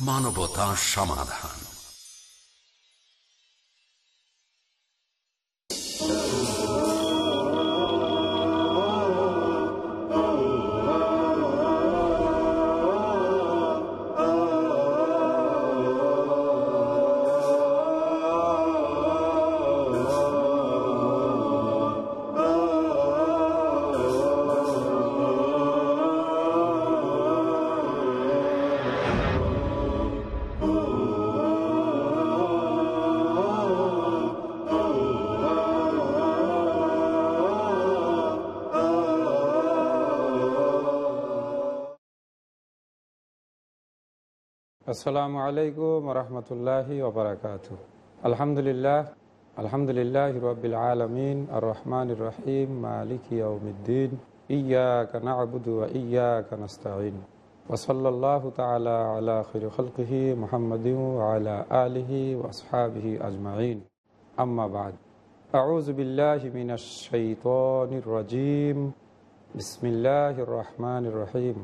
মানবতা সমাধান। আসসালামু আলাইকুম রহমতুল্লাহি ওবরাকাত আলহামদুলিল্লাহ আলহামদুলিল্লাহ রবিল আলমিন আর রহমান রহিম মালিক ইয়ৌমিদ্দিন ইয়াক নাবুদু ইয়াক নাস্তাইন ওসল্লাহ তালা আলা খির খলকিহি মোহাম্মদ আলা আলিহি ওসহাবিহি আজমাইন আম্মা বাদ أعوذ بالله من الشيطان الرجيم بسم الله الرحمن الرحيم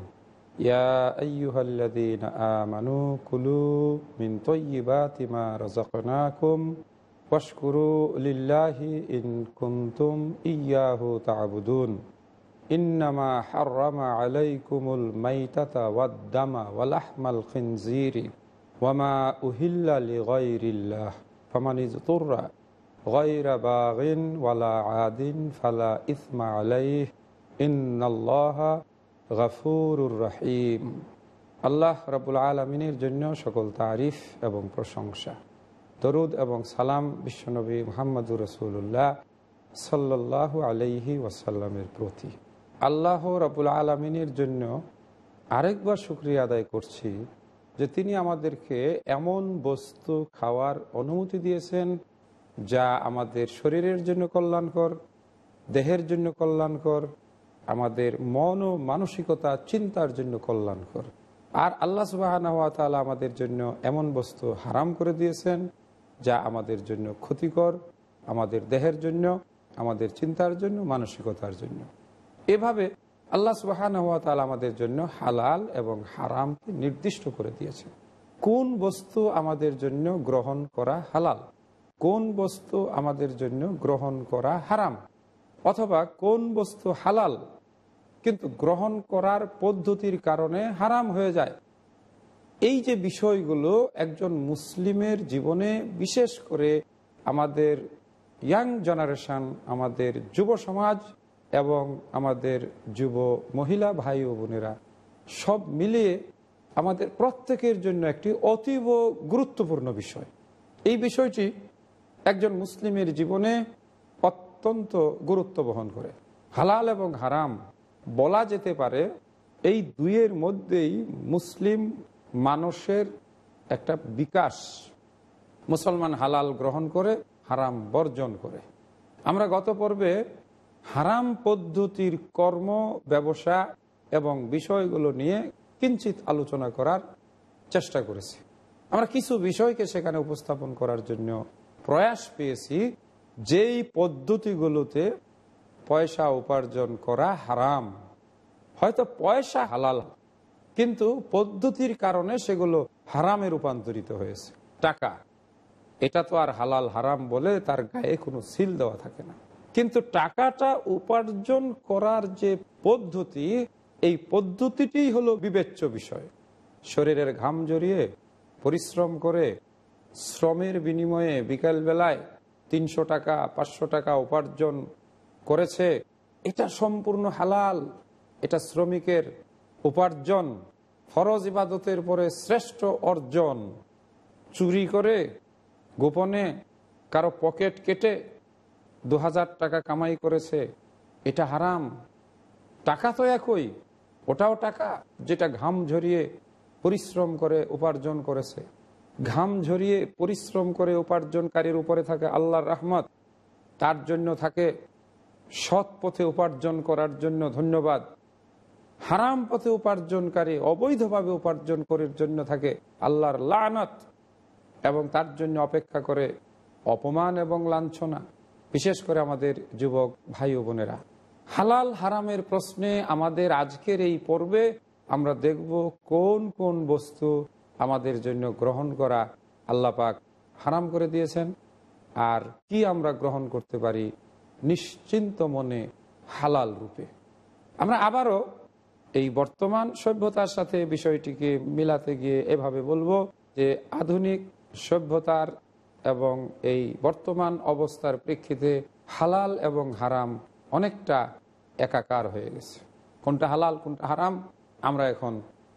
يا أيها الذين آمنوا كلوا من طيبات ما رزقناكم واشكروا لله إن كنتم إياه تعبدون. إنما حرم عليكم الميتة والدم ولحم الخنزير وما أهل لغير الله. فمن اضطر غير باغ ولا عاد فلا إثم عليه. إن الله গাফুরুর রাহিম। আল্লাহ রাবুল আলমিনের জন্য সকল তারিফ এবং প্রশংসা, দরুদ এবং সালাম বিশ্বনবী মোহাম্মদুর রসুল্লাহ সাল্লাহ আলাইহি ওয়াসাল্লামের প্রতি। আল্লাহ রাবুল আলমিনের জন্য আরেকবার শুক্রিয়া আদায় করছি যে তিনি আমাদেরকে এমন বস্তু খাওয়ার অনুমতি দিয়েছেন যা আমাদের শরীরের জন্য কল্যাণকর, দেহের জন্য কল্যাণকর আমাদের মন ও মানসিকতা চিন্তার জন্য কল্যাণকর। আর আল্লাহ সুবাহ আমাদের জন্য এমন বস্তু হারাম করে দিয়েছেন, যা আমাদের জন্য ক্ষতিকর, আমাদের দেহের জন্য, আমাদের চিন্তার জন্য, মানসিকতার জন্য। এভাবে আল্লাহ সুবাহ আমাদের জন্য হালাল এবং হারামকে নির্দিষ্ট করে দিয়েছেন। কোন বস্তু আমাদের জন্য গ্রহণ করা হালাল? কোন বস্তু আমাদের জন্য গ্রহণ করা হারাম? অথবা কোন বস্তু হালাল, কিন্তু গ্রহণ করার পদ্ধতির কারণে হারাম হয়ে যায়। এই যে বিষয়গুলো একজন মুসলিমের জীবনে, বিশেষ করে আমাদের ইয়াং জেনারেশন, আমাদের যুব সমাজ এবং আমাদের যুব মহিলা ভাই ও বোনেরা, সব মিলিয়ে আমাদের প্রত্যেকের জন্য একটি অতীব গুরুত্বপূর্ণ বিষয়। এই বিষয়টি একজন মুসলিমের জীবনে অত্যন্ত গুরুত্ব বহন করে। হালাল এবং হারাম বলা যেতে পারে, এই দুইয়ের মধ্যেই মুসলিম মানুষের একটা বিকাশ। মুসলমান হালাল গ্রহণ করে, হারাম বর্জন করে। আমরা গত পর্বে হারাম পদ্ধতির কর্ম, ব্যবসা এবং বিষয়গুলো নিয়ে কিঞ্চিত আলোচনা করার চেষ্টা করেছি। আমরা কিছু বিষয়কে সেখানে উপস্থাপন করার জন্য প্রয়াস পেয়েছি। যেই পদ্ধতিগুলোতে পয়সা উপার্জন করা হারাম, হয়তো পয়সা হালাল, কিন্তু পদ্ধতির কারণে সেগুলো হারামে রূপান্তরিত হয়েছে। টাকা, এটা তো আর হালাল হারাম বলে তার গায়ে কোনো সিল দেওয়া থাকে না। কিন্তু টাকাটা উপার্জন করার যে পদ্ধতি, এই পদ্ধতিটি হলো বিবেচ্য বিষয়। শরীরের ঘাম জড়িয়ে, পরিশ্রম করে, শ্রমের বিনিময়ে বিকাল বেলায় তিনশো টাকা, পাঁচশো টাকা উপার্জন করেছে, এটা সম্পূর্ণ হালাল। এটা শ্রমিকের উপার্জন, ফরজ ইবাদতের পরে শ্রেষ্ঠ অর্জন। চুরি করে গোপনে কারও পকেট কেটে দু হাজার টাকা কামাই করেছে, এটা হারাম। টাকা তো একই, ওটাও টাকা যেটা ঘাম ঝরিয়ে পরিশ্রম করে, উপার্জন করেছে। ঘাম ঝরিয়ে পরিশ্রম করে উপার্জনকারীর উপরে থাকে আল্লাহর রহমত, তার জন্য থাকে সৎ পথে উপার্জন করার জন্য ধন্যবাদ। হারাম পথে উপার্জনকারী অবৈধভাবে উপার্জন করার জন্য থাকে আল্লাহর লানত এবং তার জন্য অপেক্ষা করে অপমান এবং লাঞ্ছনা। বিশেষ করে আমাদের যুবক ভাই বোনেরা। হালাল হারামের প্রশ্নে আমাদের আজকের এই পর্বে আমরা দেখব কোন কোন বস্তু আমাদের জন্য গ্রহণ করা আল্লাহ পাক হারাম করে দিয়েছেন। আর কি আমরা গ্রহণ করতে পারি নিশ্চিন্ত মনে হালাল রূপে। আমরা আবারও এই বর্তমান সভ্যতার সাথে বিষয়টিকে মিলাতে গিয়ে এভাবে বলব যে আধুনিক সভ্যতার এবং এই বর্তমান অবস্থার প্রেক্ষিতে হালাল এবং হারাম অনেকটা একাকার হয়ে গেছে। কোনটা হালাল, কোনটা হারাম, আমরা এখন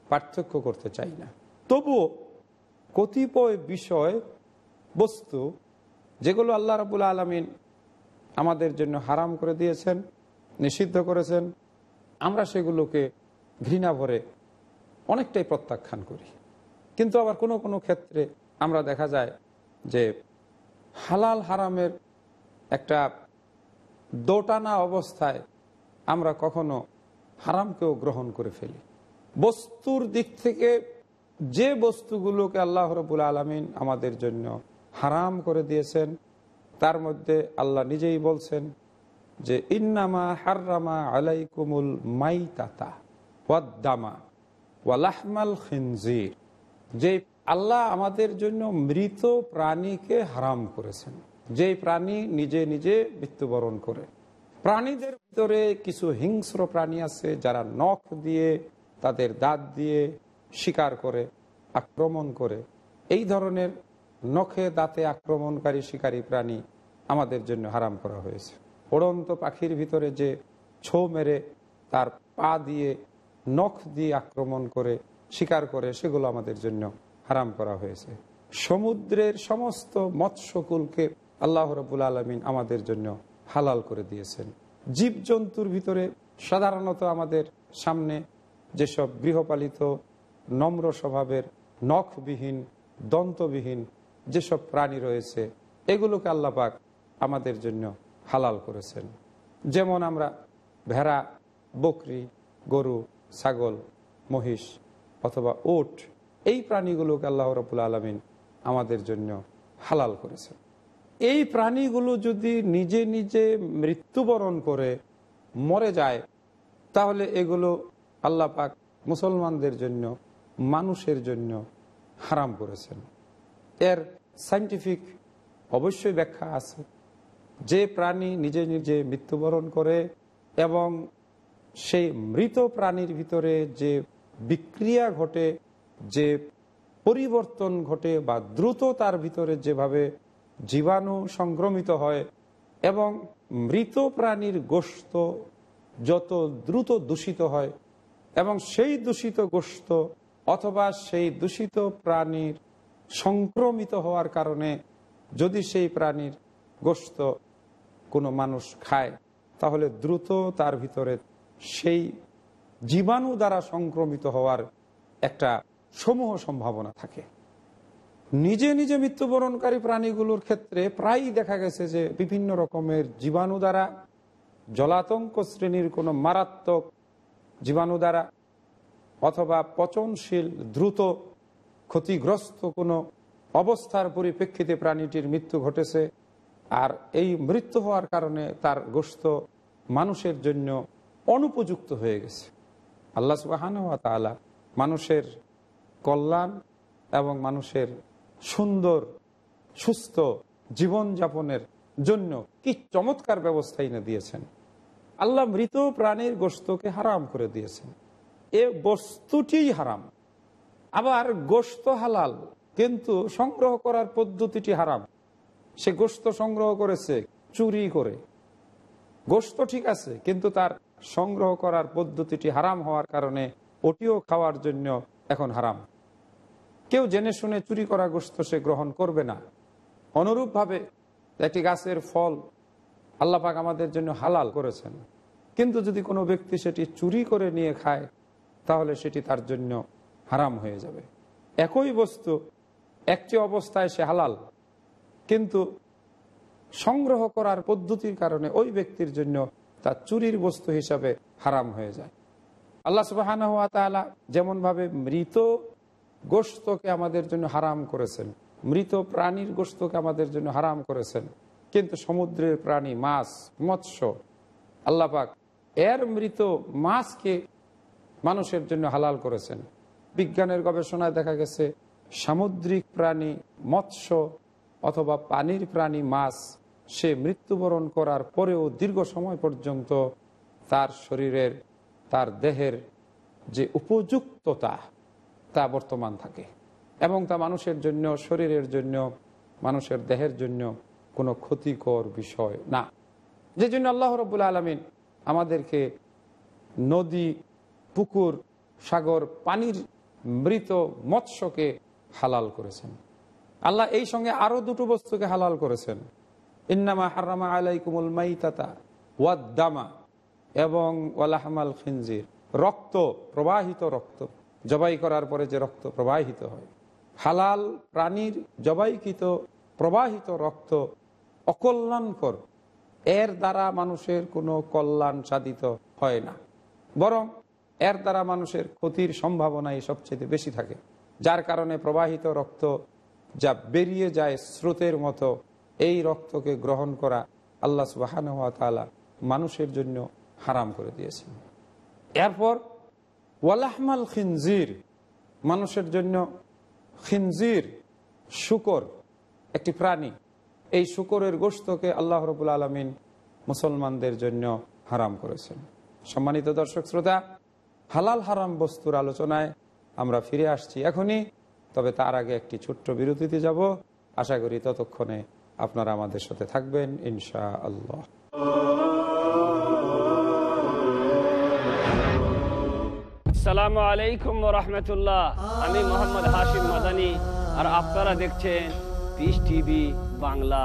পার্থক্য করতে চাই না। তবুও কতিপয় বিষয়, বস্তু, যেগুলো আল্লাহ রাবুল আলমিন আমাদের জন্য হারাম করে দিয়েছেন, নিষিদ্ধ করেছেন, আমরা সেগুলোকে ঘৃণা ভরে অনেকটাই প্রত্যাখ্যান করি। কিন্তু আবার কোনো কোনো ক্ষেত্রে আমরা দেখা যায় যে হালাল হারামের একটা দোটানা অবস্থায় আমরা কখনো হারামকেও গ্রহণ করে ফেলি। বস্তুর দিক থেকে যে বস্তুগুলোকে আল্লাহ রবুল আলমিন আমাদের জন্য হারাম করে দিয়েছেন, তার মধ্যে আল্লাহ নিজেই বলছেন যে, ইন্নামা হার্রামা আলাইকুমুল মাইতাতা ওয়াদ্দামা ওয়ালাহমাল খিনজির। যে আল্লাহ আমাদের জন্য মৃত প্রাণীকে হারাম করেছেন। যে প্রাণী নিজে নিজে মৃত্যুবরণ করে। প্রাণীদের ভিতরে কিছু হিংস্র প্রাণী আছে যারা নখ দিয়ে, তাদের দাঁত দিয়ে শিকার করে, আক্রমণ করে। এই ধরনের নখে দাঁতে আক্রমণকারী শিকারী প্রাণী আমাদের জন্য হারাম করা হয়েছে। ওড়ন্ত পাখির ভিতরে যে ছো মেরে তার পা দিয়ে, নখ দিয়ে আক্রমণ করে, শিকার করে, সেগুলো আমাদের জন্য হারাম করা হয়েছে। সমুদ্রের সমস্ত মৎস্যকুলকে আল্লাহ রবুল আলমিন আমাদের জন্য হালাল করে দিয়েছেন। জীবজন্তুর ভিতরে সাধারণত আমাদের সামনে যেসব গৃহপালিত নম্র স্বভাবের, নখবিহীন, দন্তবিহীন যেসব প্রাণী রয়েছে, এগুলোকে আল্লাপাক আমাদের জন্য হালাল করেছেন। যেমন আমরা ভেড়া, বকরি, গরু, ছাগল, মহিষ অথবা ওট, এই প্রাণীগুলোকে আল্লাহ রবুল আলমিন আমাদের জন্য হালাল করেছেন। এই প্রাণীগুলো যদি নিজে নিজে মৃত্যুবরণ করে মরে যায়, তাহলে এগুলো আল্লাহ পাক মুসলমানদের জন্য মানুষের জন্য হারাম করেছেন। এর সাইন্টিফিক অবশ্যই ব্যাখ্যা আছে। যে প্রাণী নিজে নিজে মৃত্যুবরণ করে এবং সেই মৃত প্রাণীর ভিতরে যে বিক্রিয়া ঘটে, যে পরিবর্তন ঘটে বা দ্রুত তার ভিতরে যেভাবে জীবাণু সংক্রমিত হয় এবং মৃত প্রাণীর গোস্ত যত দ্রুত দূষিত হয় এবং সেই দূষিত গোস্ত অথবা সেই দূষিত প্রাণীর সংক্রমিত হওয়ার কারণে যদি সেই প্রাণীর গোস্ত কোনো মানুষ খায়, তাহলে দ্রুত তার ভিতরে সেই জীবাণু দ্বারা সংক্রমিত হওয়ার একটা সমূহ সম্ভাবনা থাকে। নিজে নিজে মৃত্যুবরণকারী প্রাণীগুলোর ক্ষেত্রে প্রায়ই দেখা গেছে যে বিভিন্ন রকমের জীবাণু দ্বারা, জলাতঙ্ক শ্রেণির কোনো মারাত্মক জীবাণু দ্বারা অথবা পচনশীল, দ্রুত ক্ষতিগ্রস্ত কোনো অবস্থার পরিপ্রেক্ষিতে প্রাণীটির মৃত্যু ঘটেছে আর এই মৃত্যু হওয়ার কারণে তার গোস্ত মানুষের জন্য অনুপযুক্ত হয়ে গেছে। আল্লাহ সুবাহান তালা মানুষের কল্যাণ এবং মানুষের সুন্দর, সুস্থ জীবনযাপনের জন্য কি চমৎকার ব্যবস্থা এনে দিয়েছেন। আল্লাহ মৃত প্রাণীর গোস্তকে হারাম করে দিয়েছেন। এ বস্তুটিই হারাম। আবার গোস্ত হালাল, কিন্তু সংগ্রহ করার পদ্ধতিটি হারাম। সে গোস্ত সংগ্রহ করেছে, চুরি করে। গোস্ত ঠিক আছে, কিন্তু তার সংগ্রহ করার পদ্ধতিটি হারাম হওয়ার কারণে ওটিও খাওয়ার জন্য এখন হারাম। কেউ জেনে শুনে চুরি করা গোস্ত সে গ্রহণ করবে না। অনুরূপভাবে একটি গাছের ফল আল্লাপাক আমাদের জন্য হালাল করেছেন। কিন্তু যদি কোনো ব্যক্তি সেটি চুরি করে নিয়ে খায় তাহলে সেটি তার জন্য হারাম হয়ে যাবে। একই বস্তু, একটি অবস্থায় সে হালাল। কিন্তু সংগ্রহ করার পদ্ধতির কারণে ওই ব্যক্তির জন্য তার চুরির বস্তু হিসাবে হারাম হয়ে যায়। আল্লাহ সুবাহ যেমনভাবে মৃত গোস্তকে আমাদের জন্য হারাম করেছেন, মৃত প্রাণীর গোস্তকে আমাদের জন্য হারাম করেছেন, কিন্তু সমুদ্রের প্রাণী, মাছ, মৎস্য আল্লাপাক এর মৃত মাছকে মানুষের জন্য হালাল করেছেন। বিজ্ঞানের গবেষণায় দেখা গেছে, সামুদ্রিক প্রাণী, মৎস্য অথবা পানির প্রাণী, মাছ, সে মৃত্যুবরণ করার পরেও দীর্ঘ সময় পর্যন্ত তার শরীরের, তার দেহের যে উপযুক্ততা, তা বর্তমান থাকে এবং তা মানুষের জন্য, শরীরের জন্য, মানুষের দেহের জন্য কোনো ক্ষতিকর বিষয় না। যে জন্য আল্লাহ রবুল আলমিন আমাদেরকে নদী পুকুর, সাগর, পানির মৃত মৎস্যকে হালাল করেছেন। আল্লাহ এই সঙ্গে আরও দুটো বস্তুকে হালাল করেছেন। ইন্নামা হারামা আলাইকুমুল মাইতাতা ওয়াদ্দামা এবং ওয়ালাহমাল খিনজির। রক্ত, প্রবাহিত রক্ত। জবাই করার পরে যে রক্ত প্রবাহিত হয়। হালাল প্রাণীর জবাইকৃত প্রবাহিত রক্ত অকল্যাণকর। এর দ্বারা মানুষের কোনো কল্যাণ সাধিত হয় না। বরং এর দ্বারা মানুষের ক্ষতির সম্ভাবনাই সবচেয়ে বেশি থাকে, যার কারণে প্রবাহিত রক্ত যা বেরিয়ে যায় স্রোতের মতো, এই রক্তকে গ্রহণ করা আল্লাহ সুবাহান তালা মানুষের জন্য হারাম করে দিয়েছেন। এরপর, ওয়ালাহমাল খিনজির, মানুষের জন্য খিনজির, শুকর, একটি প্রাণী, এই শুকরের গোস্তকে আল্লাহ রবুল আলমিন মুসলমানদের জন্য হারাম করেছেন। সম্মানিত দর্শক, শ্রোতা হালাল হারাম বস্তুর আলোচনায় আমরা ফিরে আসছি এখনই, তবে তার আগে একটি ছোট্ট বিরতিতে যাব। আশা করি ততক্ষণে আপনারা আমাদের সাথে থাকবেন ইনশা আল্লাহ আসসালামু আলাইকুম রহমতুল্লাহ। আমি মোহাম্মদ হাশিম মাদানি, আর আপনারা দেখছেন piece TV Bangla.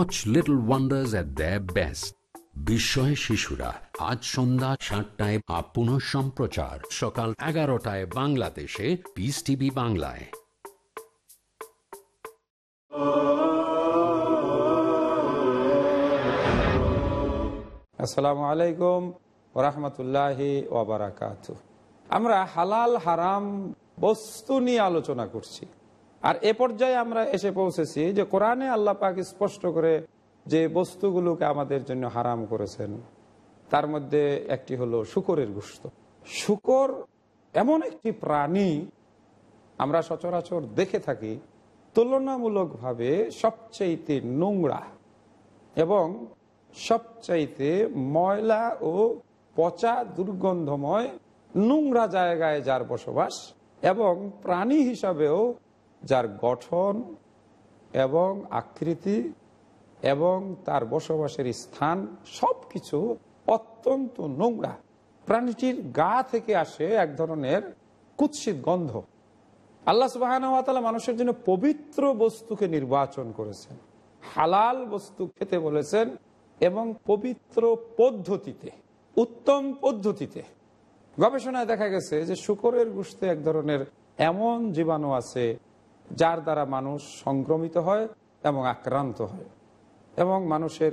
watch little wonders at the best বিস্ময় শিশুরা, আজ সন্ধ্যা সাতটায় আপ পুনঃ সম্প্রচার, সকাল এগারোটায় বাংলাদেশে পিস টিভি বাংলায়। আসসালামু আলাইকুম রহমতুল্লাহি ওবরাকাত আমরা হালাল হারাম বস্তু নিয়ে আলোচনা করছি। আর এ পর্যায়ে আমরা এসে পৌঁছেছি যে কোরআনে আল্লাহ পাক স্পষ্ট করে যে বস্তুগুলোকে আমাদের জন্য হারাম করেছেন, তার মধ্যে একটি হলো শুকরের গোস্ত শুকর এমন একটি প্রাণী আমরা সচরাচর দেখে থাকি, তুলনামূলকভাবে সবচাইতে নোংরা এবং সবচাইতে ময়লা ও পচা দুর্গন্ধময় নোংরা জায়গায় যার বসবাস এবং প্রাণী হিসাবেও যার গঠন এবং আকৃতি এবং তার বসবাসের স্থান সব কিছু অত্যন্ত নোংরা। প্রাণীটির গা থেকে আসে এক ধরনের কুৎসিত গন্ধ। আল্লাহ সুবাহ মানুষের জন্য পবিত্র বস্তুকে নির্বাচন করেছেন, হালাল বস্তু খেতে বলেছেন এবং পবিত্র পদ্ধতিতে, উত্তম পদ্ধতিতে। গবেষণায় দেখা গেছে যে শুকরের গোষ্ঠে এক ধরনের এমন জীবাণু আছে যার দ্বারা মানুষ সংক্রমিত হয় এবং আক্রান্ত হয়। এবং মানুষের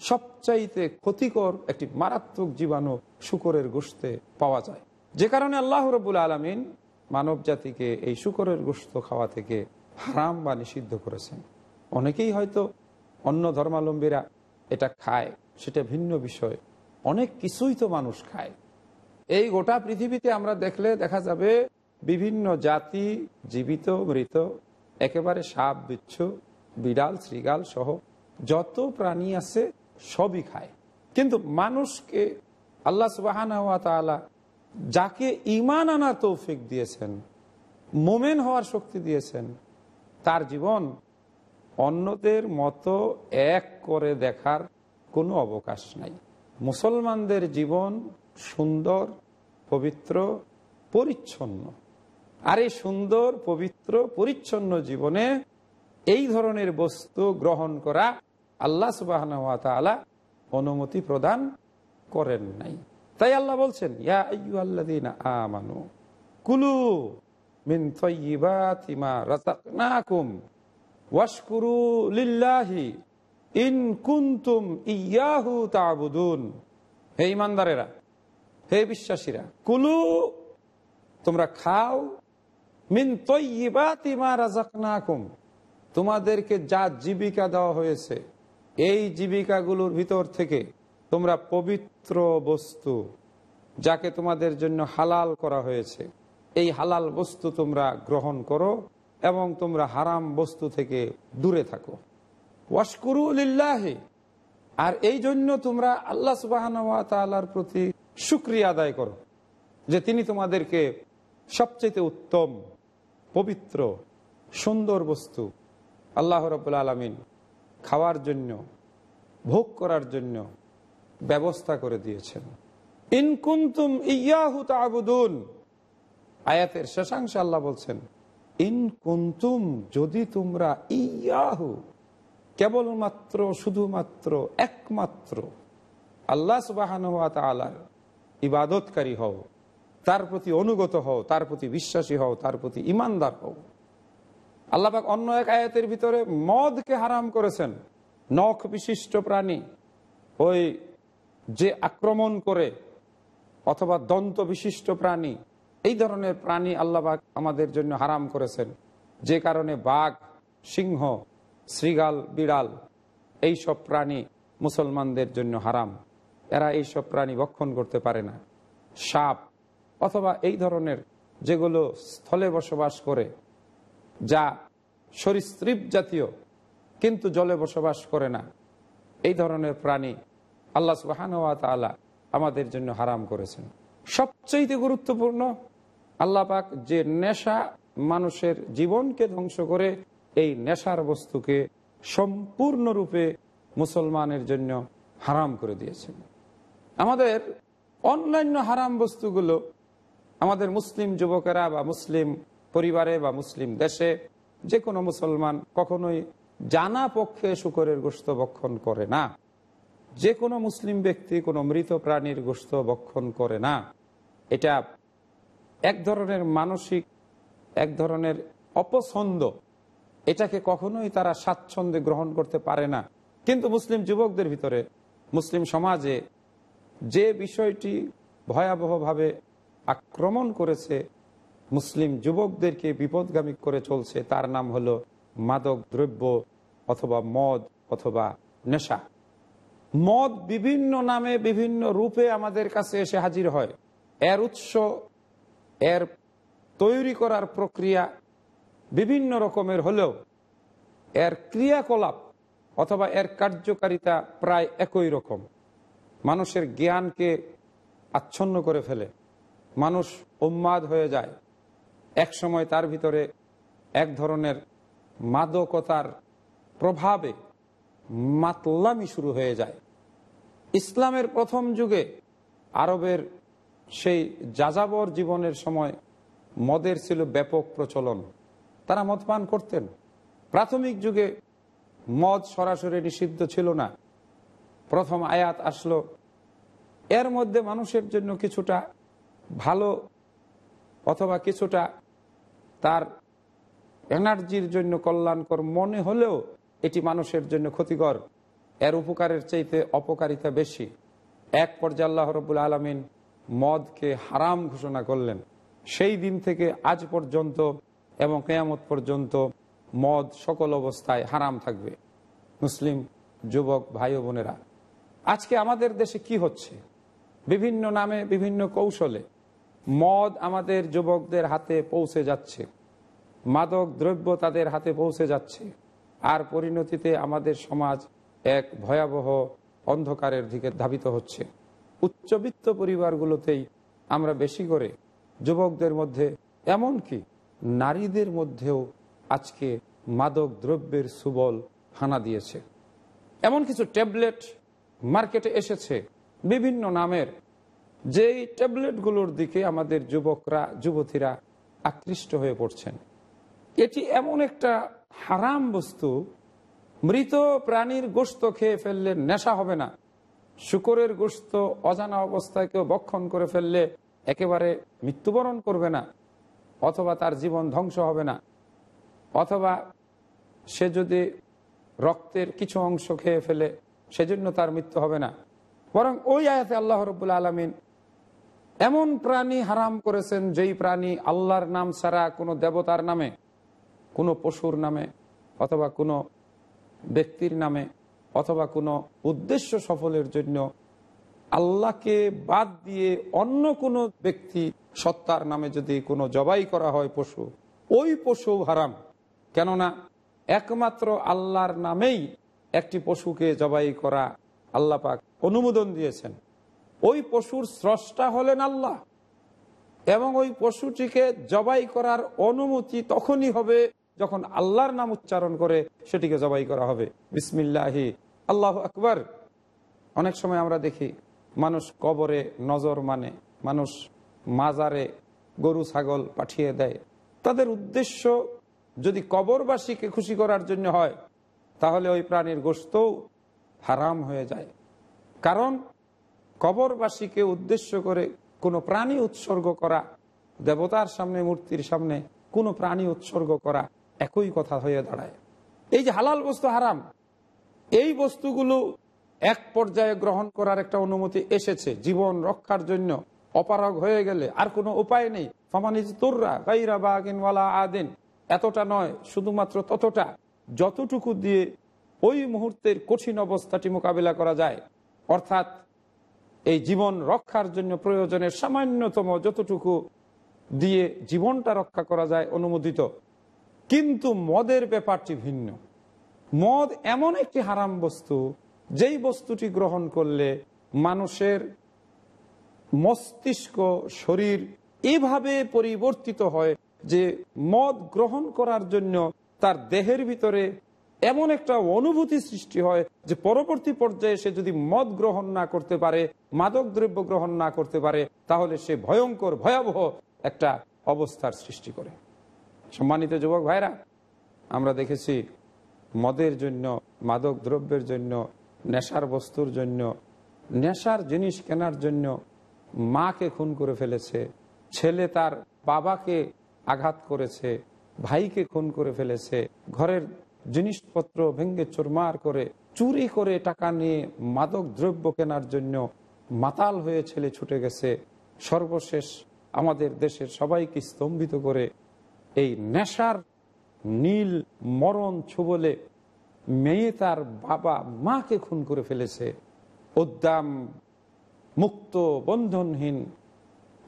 সবচাইতে ক্ষতিকর একটি মারাত্মক জীবাণু শুকরের গোষ্ঠে পাওয়া যায়। যে কারণে আল্লাহ রবুল আলমিন মানব জাতিকে এই শুকরের গোস্ত খাওয়া থেকে হারাম বা নিষিদ্ধ করেছেন। অনেকেই হয়তো অন্য ধর্মাবলম্বীরা এটা খায়, সেটা ভিন্ন বিষয়। অনেক কিছুই তো মানুষ খায়। এই গোটা পৃথিবীতে আমরা দেখলে দেখা যাবে বিভিন্ন জাতি, জীবিত, মৃত, একেবারে সাপ, বিচ্ছু, বিড়াল শ্রীগাল সহ যত প্রাণী আছে সবই খায়। কিন্তু মানুষকে আল্লাহ সুবাহান যাকে ইমান আনার তৌফিক দিয়েছেন, মোমেন হওয়ার শক্তি দিয়েছেন, তার জীবন অন্যদের মতো এক করে দেখার কোনো অবকাশ নাই। মুসলমানদের জীবন সুন্দর, পবিত্র, পরিচ্ছন্ন। আর এই সুন্দর, পবিত্র, পরিচ্ছন্ন জীবনে এই ধরনের বস্তু গ্রহণ করা আল্লাহ সুবাহ অনুমতি প্রদান করেন নাই। তাই আল্লাহ বলছেন আমানু কুলু মিন লিল্লাহি ইন কুন্তুম ইয়াহু তাবুদুন। হে ইমানদারেরা হে বিশ্বাসীরা, কুলু তোমরা খাও মিন তোমাদেরকে যা জীবিকা দেওয়া হয়েছে, এই জীবিকাগুলোর ভিতর থেকে তোমরা পবিত্র বস্তু যাকে তোমাদের জন্য হালাল করা হয়েছে, এই হালাল বস্তু তোমরা গ্রহণ করো এবং তোমরা হারাম বস্তু থেকে দূরে থাকো। আর এই জন্য তোমরা আল্লাহ সুবাহর প্রতি সুক্রিয়া আদায় করো যে তিনি তোমাদেরকে সবচেয়ে উত্তম পবিত্র, সুন্দর বস্তু আল্লাহ রবুল আলমিন খাওয়ার জন্য, ভোগ করার জন্য ব্যবস্থা করে দিয়েছেন। ইনকুন্তুম ইয়াহু তাবুদুন। আয়াতের শেষাংশ আল্লাহ বলছেন, ইন কুন্তুম যদি তোমরা ইয়াহু, কেবলমাত্র, শুধুমাত্র, একমাত্র আল্লাহ সুবাহান ইবাদতকারী হও তার প্রতি অনুগত হও, তার প্রতি বিশ্বাসী হও, তার প্রতি ইমানদার হও। আল্লাপাক অন্য এক আয়াতের ভিতরে মদকে হারাম করেছেন। নখ বিশিষ্ট প্রাণী, ওই যে আক্রমণ করে, অথবা দন্ত বিশিষ্ট প্রাণী, এই ধরনের প্রাণী আল্লাহবাক আমাদের জন্য হারাম করেছেন। যে কারণে বাঘ, সিংহ শ্রীগাল বিড়াল, এই সব প্রাণী মুসলমানদের জন্য হারাম। এরা এই সব প্রাণী ভক্ষণ করতে পারে না। সাপ অথবা এই ধরনের যেগুলো স্থলে বসবাস করে, যা সরীসৃপ জাতীয় কিন্তু জলে বসবাস করে না, এই ধরনের প্রাণী আল্লাহ সুবাহানুয়ালা আমাদের জন্য হারাম করেছেন। সবচেয়ে গুরুত্বপূর্ণ আল্লাহ পাক যে নেশা মানুষের জীবনকে ধ্বংস করে, এই নেশার বস্তুকে সম্পূর্ণরূপে মুসলমানের জন্য হারাম করে দিয়েছেন। আমাদের অন্যান্য হারাম বস্তুগুলো আমাদের মুসলিম যুবকেরা বা মুসলিম পরিবারে বা মুসলিম দেশে যে কোনো মুসলমান কখনোই জানা পক্ষে শুকরের গোস্ত বক্ষণ করে না। যে কোনো মুসলিম ব্যক্তি কোনো মৃত প্রাণীর গোস্ত বক্ষণ করে না। এটা এক ধরনের মানসিক, এক ধরনের অপছন্দ। এটাকে কখনোই তারা স্বাচ্ছন্দ্যে গ্রহণ করতে পারে না। কিন্তু মুসলিম যুবকদের ভিতরে, মুসলিম সমাজে যে বিষয়টি ভয়াবহভাবে আক্রমণ করেছে মুসলিম যুবকদেরকে বিপদগামী করে চলছে। তার নাম হলো মাদক দ্রব্য অথবা মদ অথবা নেশা। মদ বিভিন্ন নামে বিভিন্ন রূপে আমাদের কাছে এসে হাজির হয়। এর উৎস, এর তৈরি করার প্রক্রিয়া বিভিন্ন রকমের হলেও এর ক্রিয়াকলাপ অথবা এর কার্যকারিতা প্রায় একই রকম। মানুষের জ্ঞানকে আচ্ছন্ন করে ফেলে। মানুষ উম্মাদ হয়ে যায়। এক সময় তার ভিতরে এক ধরনের মাদকতার প্রভাবে মাতলামি শুরু হয়ে যায়। ইসলামের প্রথম যুগে আরবের সেই যাযাবর জীবনের সময় মদের ছিল ব্যাপক প্রচলন। তারা মদ পান করতেন। প্রাথমিক যুগে মদ সরাসরি নিষিদ্ধ ছিল না। প্রথম আয়াত আসলো, এর মধ্যে মানুষের জন্য কিছুটা ভালো অথবা কিছুটা তার এনার্জির জন্য কল্যাণকর মনে হলেও এটি মানুষের জন্য ক্ষতিকর। এর উপকারের চাইতে অপকারিতা বেশি। এক পর্যায়ে আল্লাহ রবুল আলমিন মদকে হারাম ঘোষণা করলেন। সেই দিন থেকে আজ পর্যন্ত এবং কেয়ামত পর্যন্ত মদ সকল অবস্থায় হারাম থাকবে। মুসলিম, যুবক, ভাই বোনেরা, আজকে আমাদের দেশে কি হচ্ছে? বিভিন্ন নামে বিভিন্ন কৌশলে মদ আমাদের যুবকদের হাতে পৌঁছে যাচ্ছে। মাদক দ্রব্য তাদের হাতে পৌঁছে যাচ্ছে। আর পরিণতিতে আমাদের সমাজ এক ভয়াবহ অন্ধকারের দিকে ধাবিত হচ্ছে। উচ্চবিত্ত পরিবারগুলোতেই আমরা বেশি করে যুবকদের মধ্যে, এমনকি নারীদের মধ্যেও আজকে মাদক দ্রব্যের সুবল হানা দিয়েছে। এমন কিছু ট্যাবলেট মার্কেটে এসেছে। বিভিন্ন নামের যেই ট্যাবলেটগুলোর দিকে আমাদের যুবকরা, যুবতীরা আকৃষ্ট হয়ে পড়ছেন। এটি এমন একটা হারাম বস্তু, মৃত প্রাণীর গোস্ত খেয়ে ফেললে নেশা হবে না। শুকরের গোস্ত অজানা অবস্থায় কেউ বক্ষণ করে ফেললে একেবারে মৃত্যুবরণ করবে না, অথবা তার জীবন ধ্বংস হবে না। অথবা সে যদি রক্তের কিছু অংশ খেয়ে ফেলে, সেজন্য তার মৃত্যু হবে না। বরং ওই আয়াতে আল্লাহ রবুল্লা আলমিন এমন প্রাণী হারাম করেছেন যেই প্রাণী আল্লাহর নাম ছাড়া কোনো দেবতার নামে, কোনো পশুর নামে, অথবা কোনো ব্যক্তির নামে, অথবা কোনো উদ্দেশ্য সফলের জন্য আল্লাহকে বাদ দিয়ে অন্য কোনো ব্যক্তি সত্তার নামে যদি কোনো জবাই করা হয় পশু, ওই পশু হারাম। কেননা একমাত্র আল্লাহর নামেই একটি পশুকে জবাই করা আল্লাহ পাক অনুমোদন দিয়েছেন। ওই পশুর স্রষ্টা হলেন আল্লাহ। এবং ওই পশুটিকে জবাই করার অনুমতি তখনই হবে যখন আল্লাহর নাম উচ্চারণ করে সেটিকে জবাই করা হবে। বিসমিল্লাহি। আল্লাহ আকবর। অনেক সময় আমরা দেখি, মানুষ কবরে নজর মানে মানুষ মাজারে গরু, ছাগল পাঠিয়ে দেয়। তাদের উদ্দেশ্য যদি কবরবাসীকে খুশি করার জন্য হয়, তাহলে ওই প্রাণীর গোস্তও হারাম হয়ে যায়। কারণ কবরবাসীকে উদ্দেশ্য করে কোনো প্রাণী উৎসর্গ করা, দেবতার সামনে, মূর্তির সামনে কোনো প্রাণী উৎসর্গ করা একই কথা হয়ে দাঁড়ায়। এই যে হালাল বস্তু হারাম, এই বস্তুগুলো এক পর্যায়ে গ্রহণ করার একটা অনুমতি এসেছে। জীবন রক্ষার জন্য অপারগ হয়ে গেলে আর কোনো উপায় নেই। ফমানিজ তোররা গাইরা বাগিনওয়ালা আদিন। এতটা নয়, শুধুমাত্র ততটা। যতটুকু দিয়ে ওই মুহূর্তের কঠিন অবস্থাটি মোকাবিলা করা যায়। অর্থাৎ এই জীবন রক্ষার জন্য প্রয়োজনের সামান্যতম যতটুকু দিয়ে জীবনটা রক্ষা করা যায় অনুমোদিত। কিন্তু মদের ব্যাপারটি ভিন্ন। মদ এমন একটি হারাম বস্তু, যেই বস্তুটি গ্রহণ করলে মানুষের মস্তিষ্ক, শরীর এভাবে পরিবর্তিত হয় যে মদ গ্রহণ করার জন্য তার দেহের ভিতরে এমন একটা অনুভূতি সৃষ্টি হয় যে পরবর্তী পর্যায়ে সে যদি মদ গ্রহণ না করতে পারে, মাদক দ্রব্য গ্রহণ না করতে পারে, তাহলে সে ভয়ঙ্কর, ভয়াবহ একটা অবস্থার সৃষ্টি করে। সম্মানিত যুবক ভাইরা, আমরা দেখেছি মদের জন্য, মাদক দ্রব্যের জন্য, নেশার বস্তুর জন্য, নেশার জিনিস কেনার জন্য মাকে খুন করে ফেলেছে, ছেলে তার বাবাকে আঘাত করেছে, ভাইকে খুন করে ফেলেছে, ঘরের জিনিসপত্র ভেঙ্গে চুরমার করে, চুরি করে টাকা নিয়ে মাদক দ্রব্য কেনার জন্য মাতাল হয়ে ছেলে ছুটে গেছে। সর্বশেষ আমাদের দেশের সবাইকে স্তম্ভিত করে এই নেশার নীল মরণ ছুবলে মেয়ে তার বাবা মাকে খুন করে ফেলেছে। উদ্যাম মুক্ত, বন্ধনহীন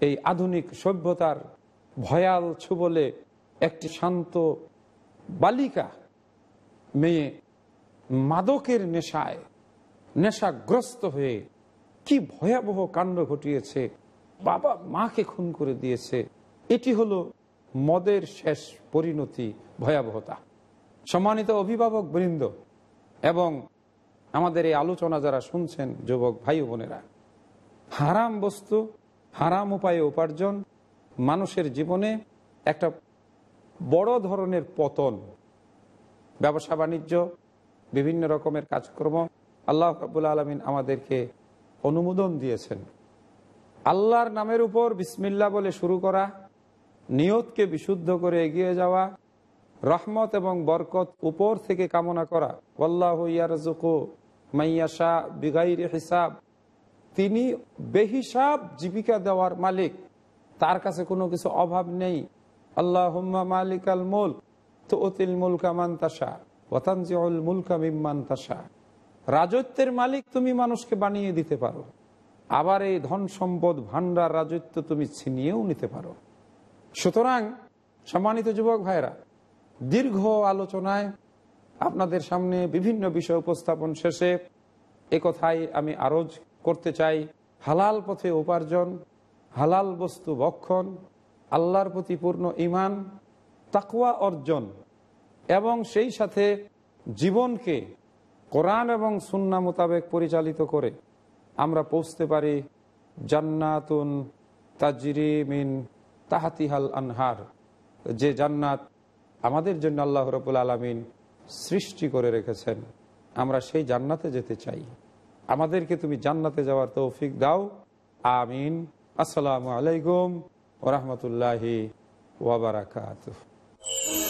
এই আধুনিক সভ্যতার ভয়াল ছুবলে একটি শান্ত বালিকা মেয়ে মাদকের নেশায় নেশাগ্রস্ত হয়ে কি ভয়াবহ কাণ্ড ঘটিয়েছে, বাবা মাকে খুন করে দিয়েছে, এটি হলো মদের শেষ পরিণতি ভয়াবহতা। সম্মানিত অভিভাবক বৃন্দ এবং আমাদের এই আলোচনা যারা শুনছেন, যুবক ভাই বোনেরা, হারাম বস্তু, হারাম উপায়ে উপার্জন, মানুষের জীবনে একটা বড় ধরনের পতন ব্যবসা, বাণিজ্য, বিভিন্ন রকমের কাজকর্ম আল্লাহ রাবুল আলমিন আমাদেরকে অনুমোদন দিয়েছেন। আল্লাহর নামের উপর বিসমিল্লা বলে শুরু করা, নিয়তকে বিশুদ্ধ করে এগিয়ে যাওয়া, রহমত এবং বরকত উপর থেকে কামনা করা ইয়ারজুকু মাইয়াশা বিগাইর হিসাব, তিনি বেহিসাব জীবিকা দেওয়ার মালিক, তার কাছে কোনো কিছু অভাব নেই। আল্লাহ মালিক আল মুল তো অতিল রাজত্বের মালিক তুমি মানুষকে বানিয়ে দিতে পারো। আবার এই ধন সম্পদ ভান্ডার রাজত্ব তুমি ছিনিয়েও নিতে পারো। সুতরাং, সম্মানিত যুবক ভাইরা দীর্ঘ আলোচনায় আপনাদের সামনে বিভিন্ন বিষয় উপস্থাপন শেষে একথাই আমি আরজ করতে চাই। হালাল পথে উপার্জন, হালাল বস্তু ভক্ষণ আল্লাহর প্রতি পূর্ণ ইমান তাকুয়া অর্জন এবং সেই সাথে জীবনকে কোরআন এবং সুন্না মোতাবেক পরিচালিত করে আমরা পৌঁছতে পারি জান্নাতুন তাজরি মিন তাহাতিহাল আনহার, যে জান্নাত আমাদের জন্য আল্লাহ রবুল আলমিন সৃষ্টি করে রেখেছেন। আমরা সেই জান্নাতে যেতে চাই। আমাদেরকে তুমি জান্নাতে যাওয়ার তৌফিক দাও। আমিন। আসসালামু আলাইকুম ওরহমতুল্লাহি ওবরাকাত